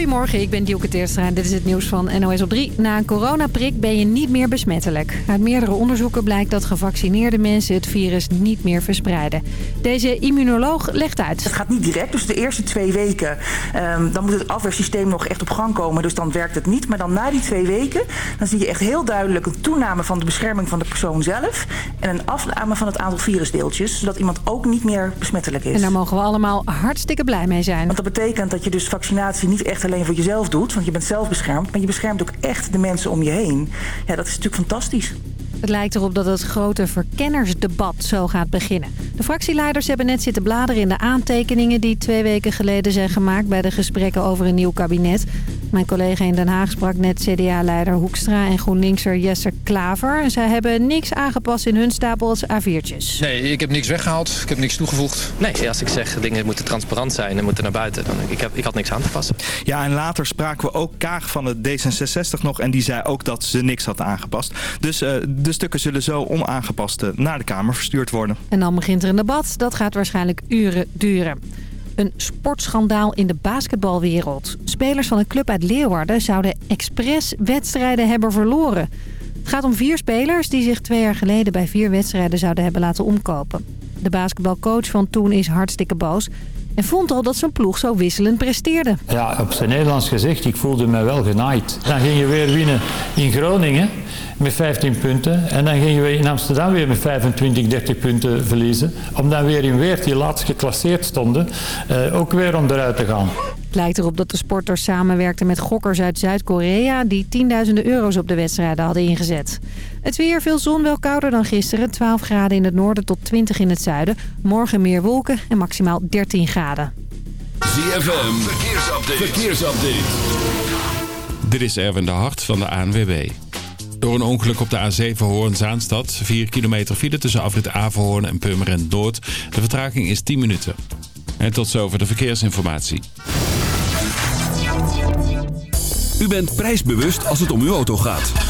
Goedemorgen, ik ben Dielke Teerstra en dit is het nieuws van NOS op 3. Na een coronaprik ben je niet meer besmettelijk. Uit meerdere onderzoeken blijkt dat gevaccineerde mensen het virus niet meer verspreiden. Deze immunoloog legt uit. Het gaat niet direct, dus de eerste twee weken... Um, dan moet het afweersysteem nog echt op gang komen, dus dan werkt het niet. Maar dan na die twee weken, dan zie je echt heel duidelijk... een toename van de bescherming van de persoon zelf... en een afname van het aantal virusdeeltjes... zodat iemand ook niet meer besmettelijk is. En daar mogen we allemaal hartstikke blij mee zijn. Want dat betekent dat je dus vaccinatie niet echt alleen voor jezelf doet... want je bent zelf beschermd, maar je beschermt ook echt de mensen om je heen. Ja, dat is natuurlijk fantastisch. Het lijkt erop dat het grote verkennersdebat zo gaat beginnen. De fractieleiders hebben net zitten bladeren in de aantekeningen... die twee weken geleden zijn gemaakt bij de gesprekken over een nieuw kabinet. Mijn collega in Den Haag sprak net CDA-leider Hoekstra en GroenLinkser Jesse Klaver. En zij hebben niks aangepast in hun stapel als A4'tjes. Nee, ik heb niks weggehaald. Ik heb niks toegevoegd. Nee, als ik zeg dingen moeten transparant zijn en moeten naar buiten... dan ik, heb, ik had niks aan te passen. Ja, en later spraken we ook Kaag van het D66 nog... en die zei ook dat ze niks had aangepast. Dus uh, de stukken zullen zo onaangepast naar de Kamer verstuurd worden. En dan begint er een debat. Dat gaat waarschijnlijk uren duren. Een sportschandaal in de basketbalwereld. Spelers van een club uit Leeuwarden zouden expres wedstrijden hebben verloren. Het gaat om vier spelers die zich twee jaar geleden bij vier wedstrijden zouden hebben laten omkopen. De basketbalcoach van toen is hartstikke boos en vond al dat zijn ploeg zo wisselend presteerde. Ja, op zijn Nederlands gezegd, ik voelde me wel genaaid. Dan ging je weer winnen in Groningen met 15 punten. En dan gingen we in Amsterdam weer met 25, 30 punten verliezen. Om dan weer in Weert, die laatst geclasseerd stonden, uh, ook weer om eruit te gaan. Het lijkt erop dat de sporters samenwerkten met gokkers uit Zuid-Korea... die tienduizenden euro's op de wedstrijden hadden ingezet. Het weer, veel zon, wel kouder dan gisteren. 12 graden in het noorden tot 20 in het zuiden. Morgen meer wolken en maximaal 13 graden. ZFM, verkeersupdate. verkeersupdate. Dit is Erwin de Hart van de ANWB. Door een ongeluk op de A7 Hoorn-Zaanstad. 4 kilometer file tussen afrit Averhoorn en Purmerend Noord. De vertraging is 10 minuten. En tot zover de verkeersinformatie. U bent prijsbewust als het om uw auto gaat.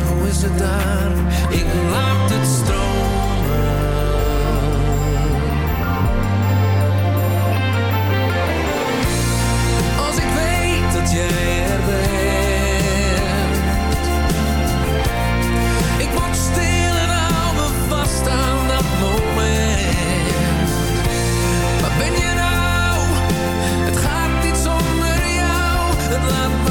is het daar? Ik laat het stromen. Als ik weet dat jij er bent. Ik word stil en hou me vast aan dat moment. Waar ben je nou? Het gaat niet zonder jou. Het laat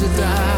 het daar?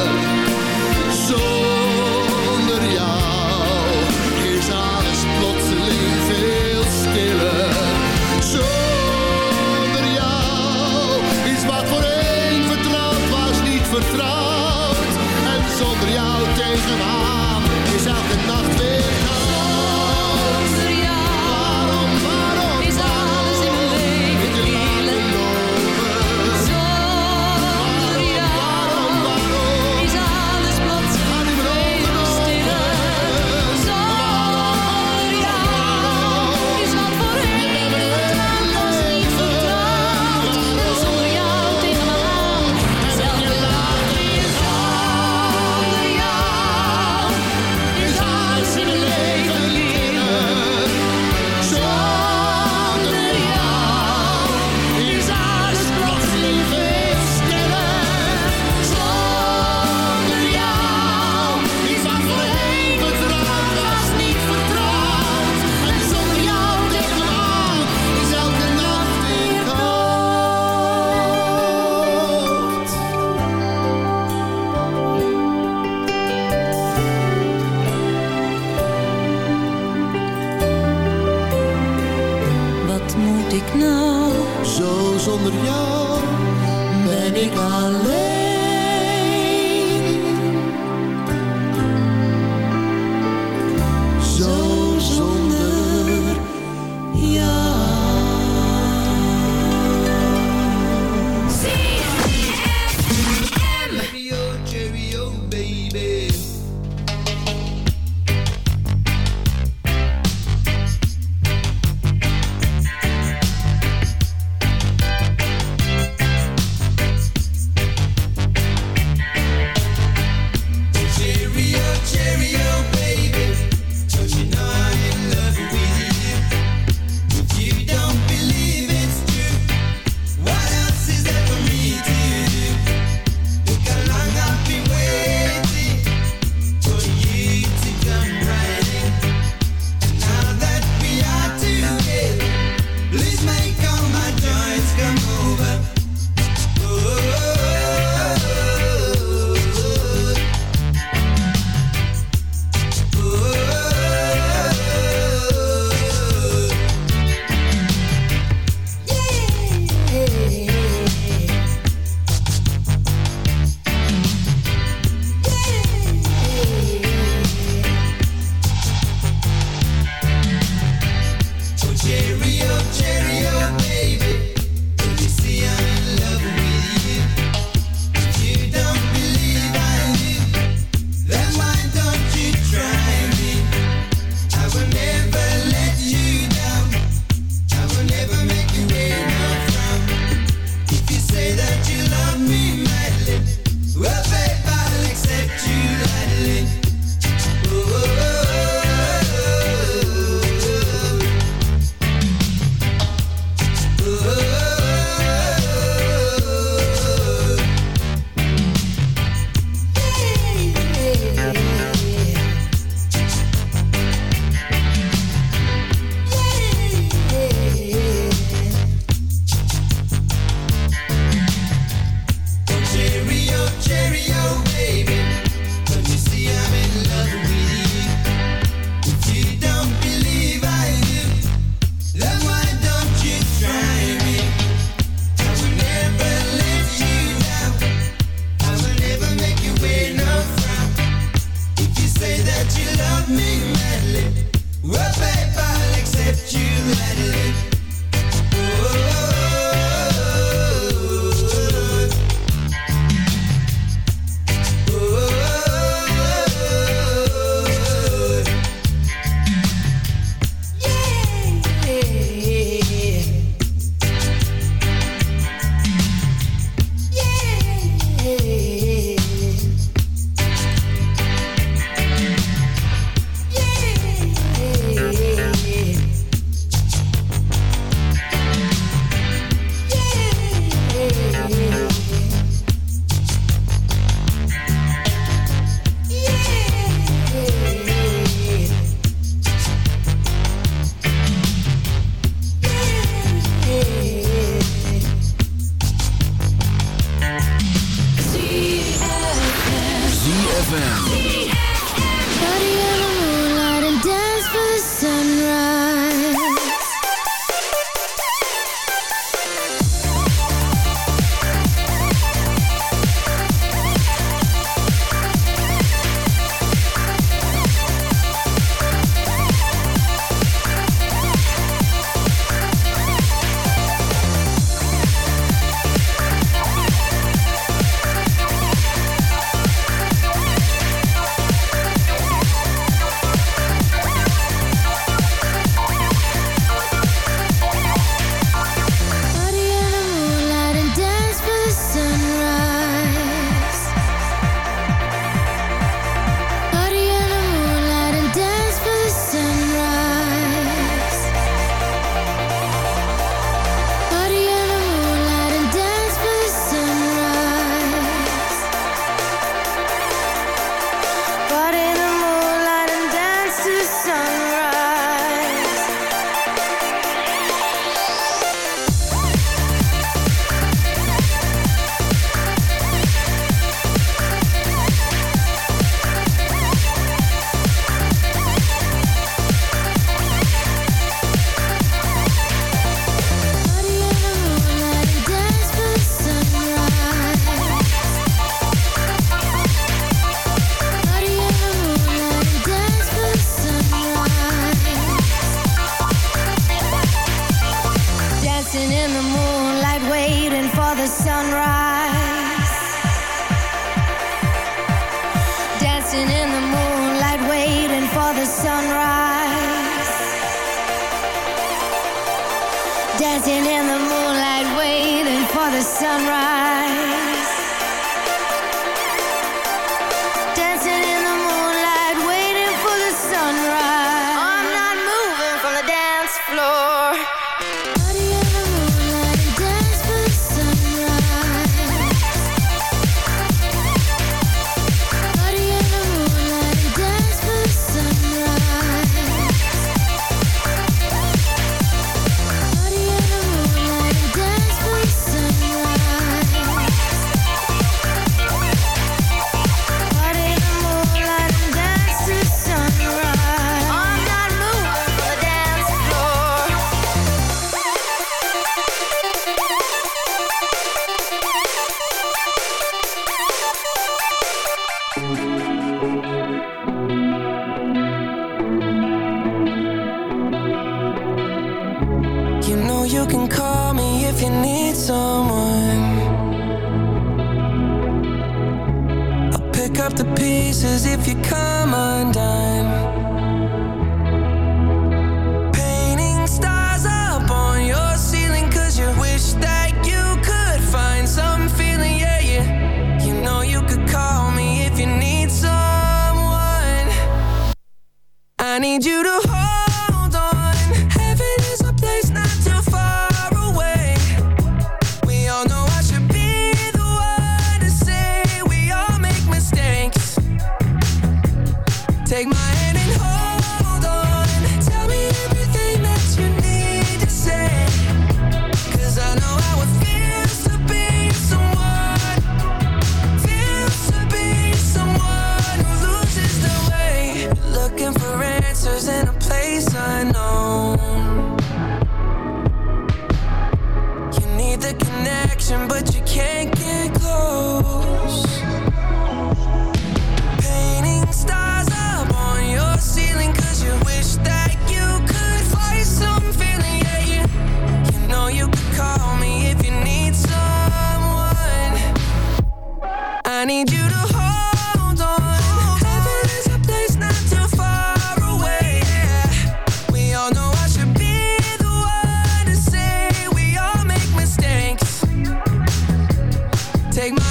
take my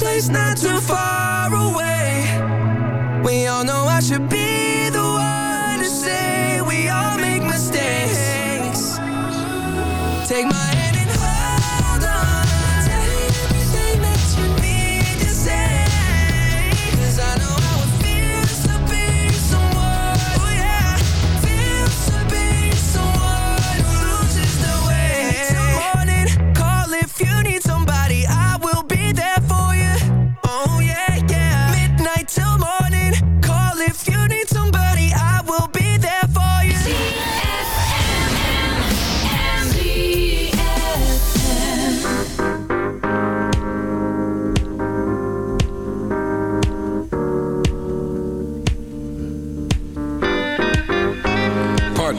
place not too far away. We all know I should be.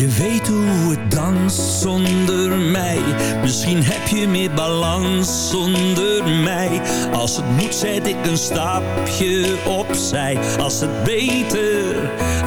Je weet hoe het danst zonder mij. Misschien heb je meer balans zonder mij. Als het moet zet ik een stapje opzij. Als het beter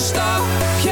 stapje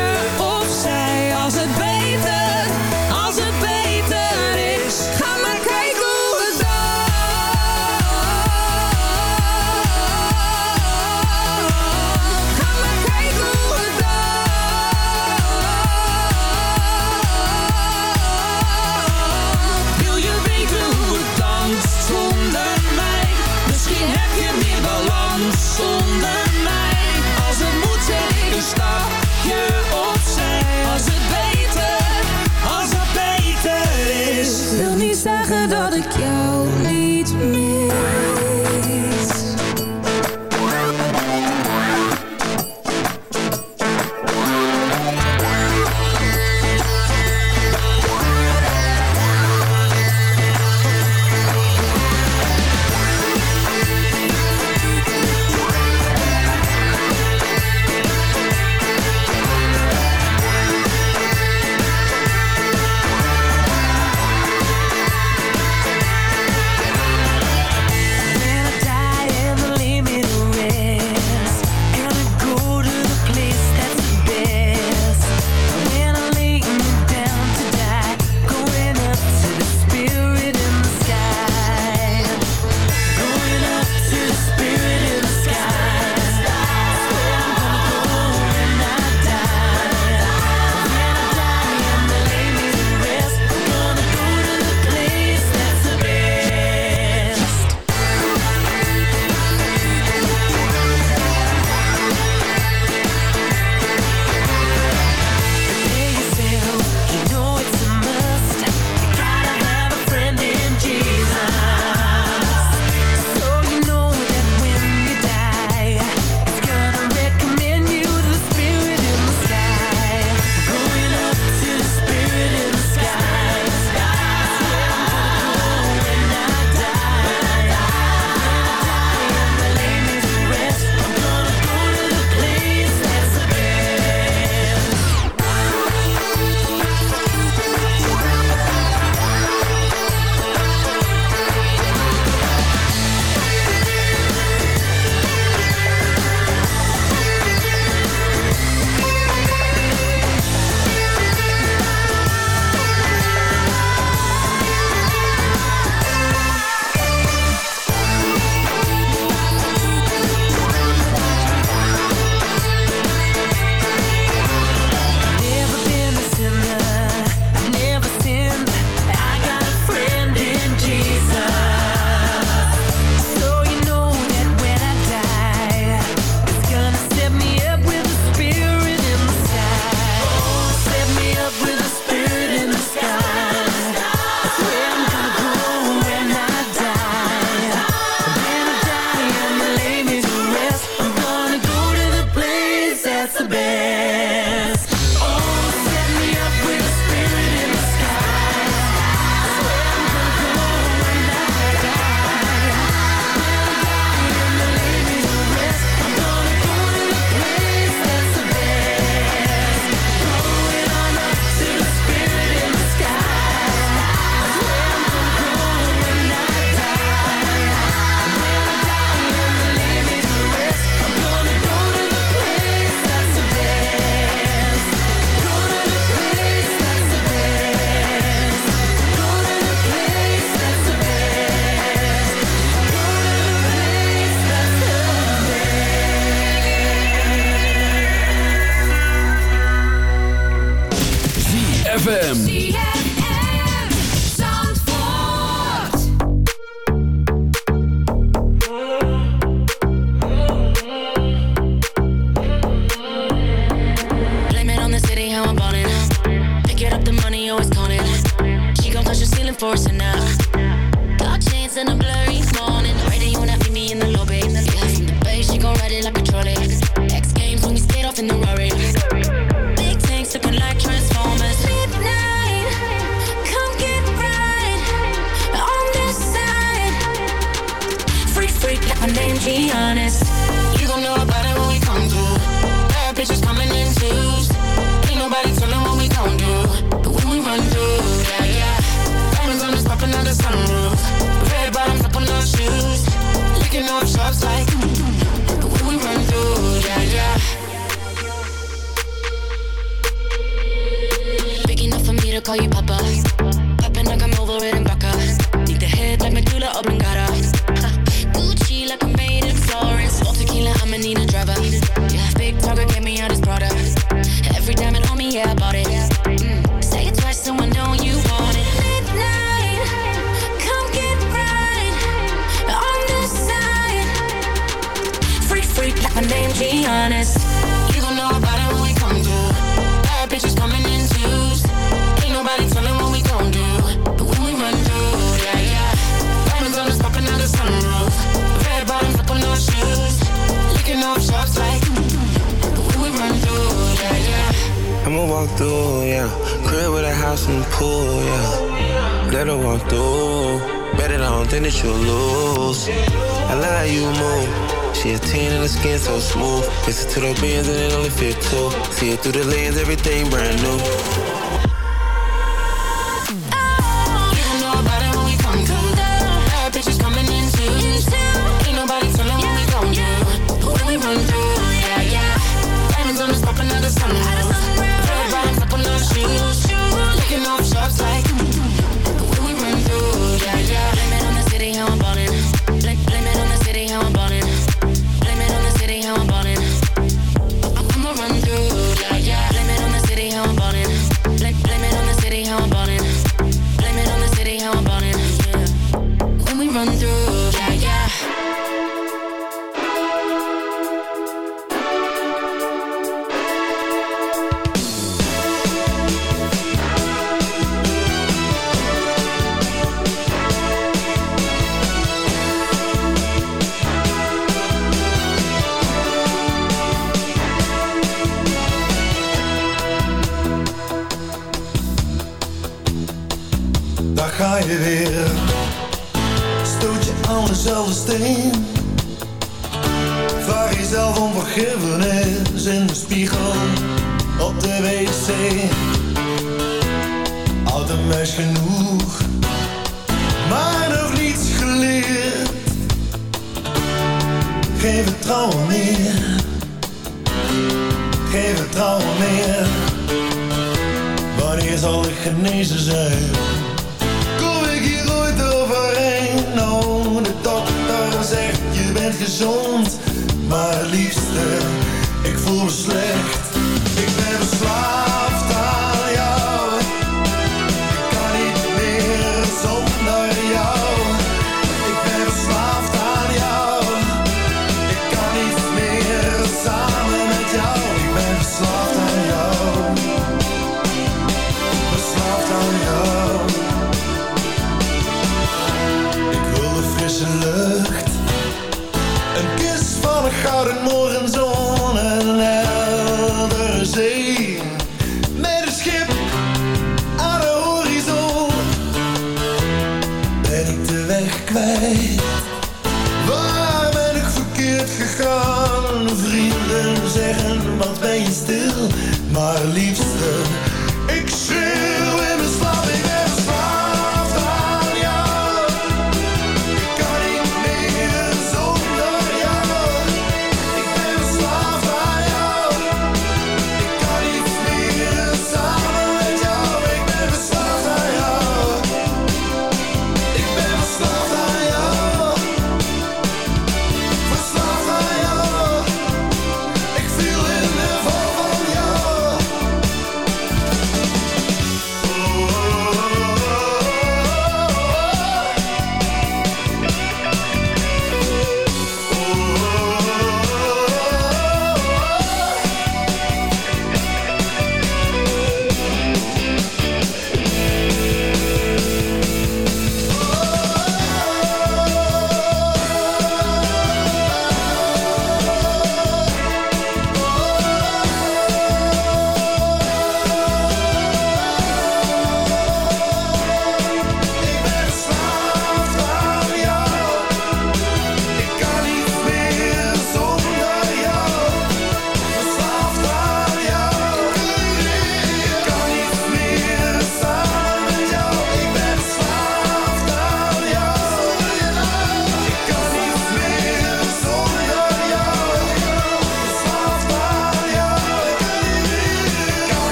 it only fit two. See it through the lens, everything brand new.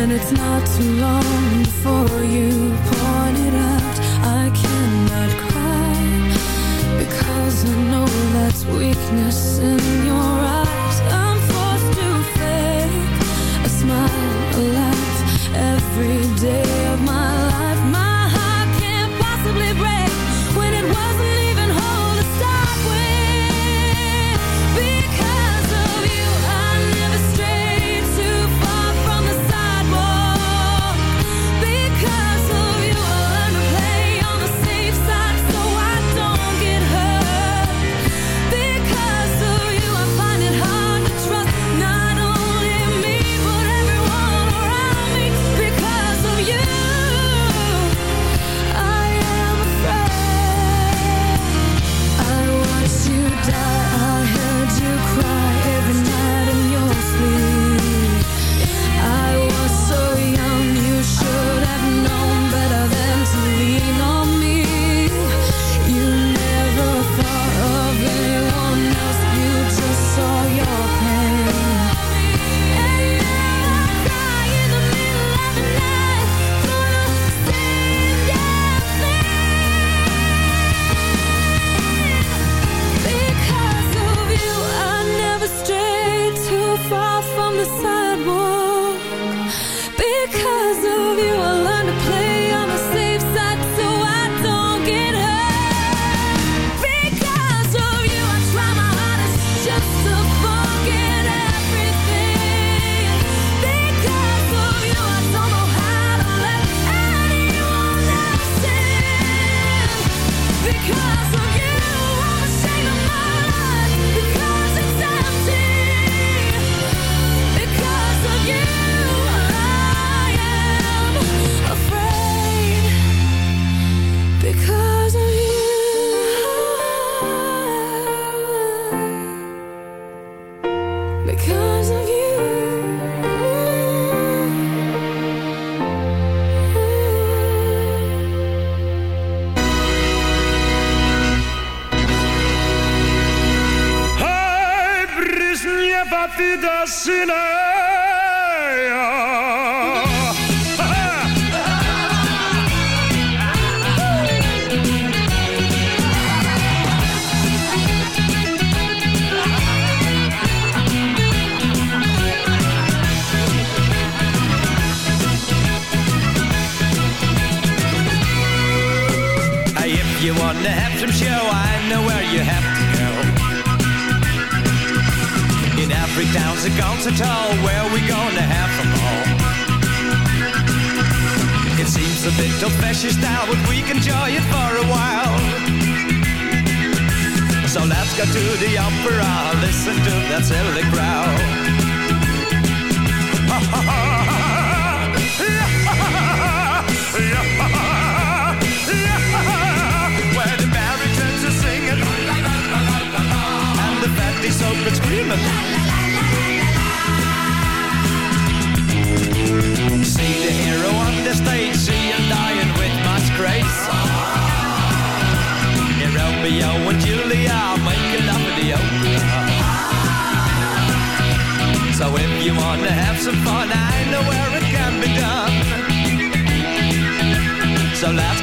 And it's not too long before you point it out. I cannot cry Because I know that's weakness in your eyes.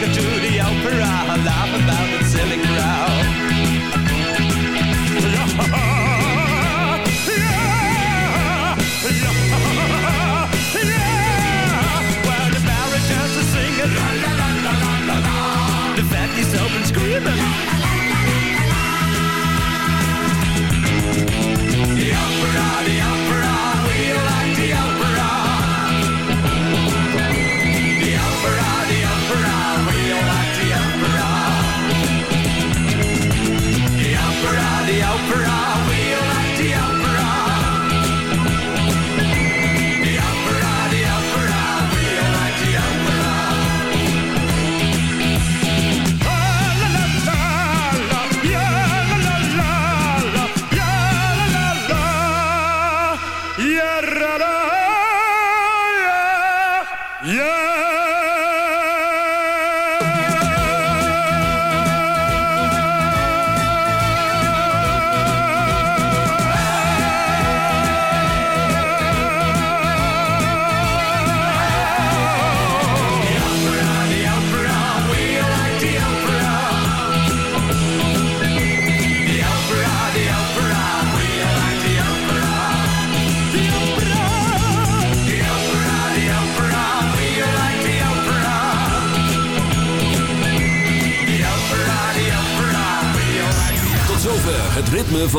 let's go to the opera, laugh about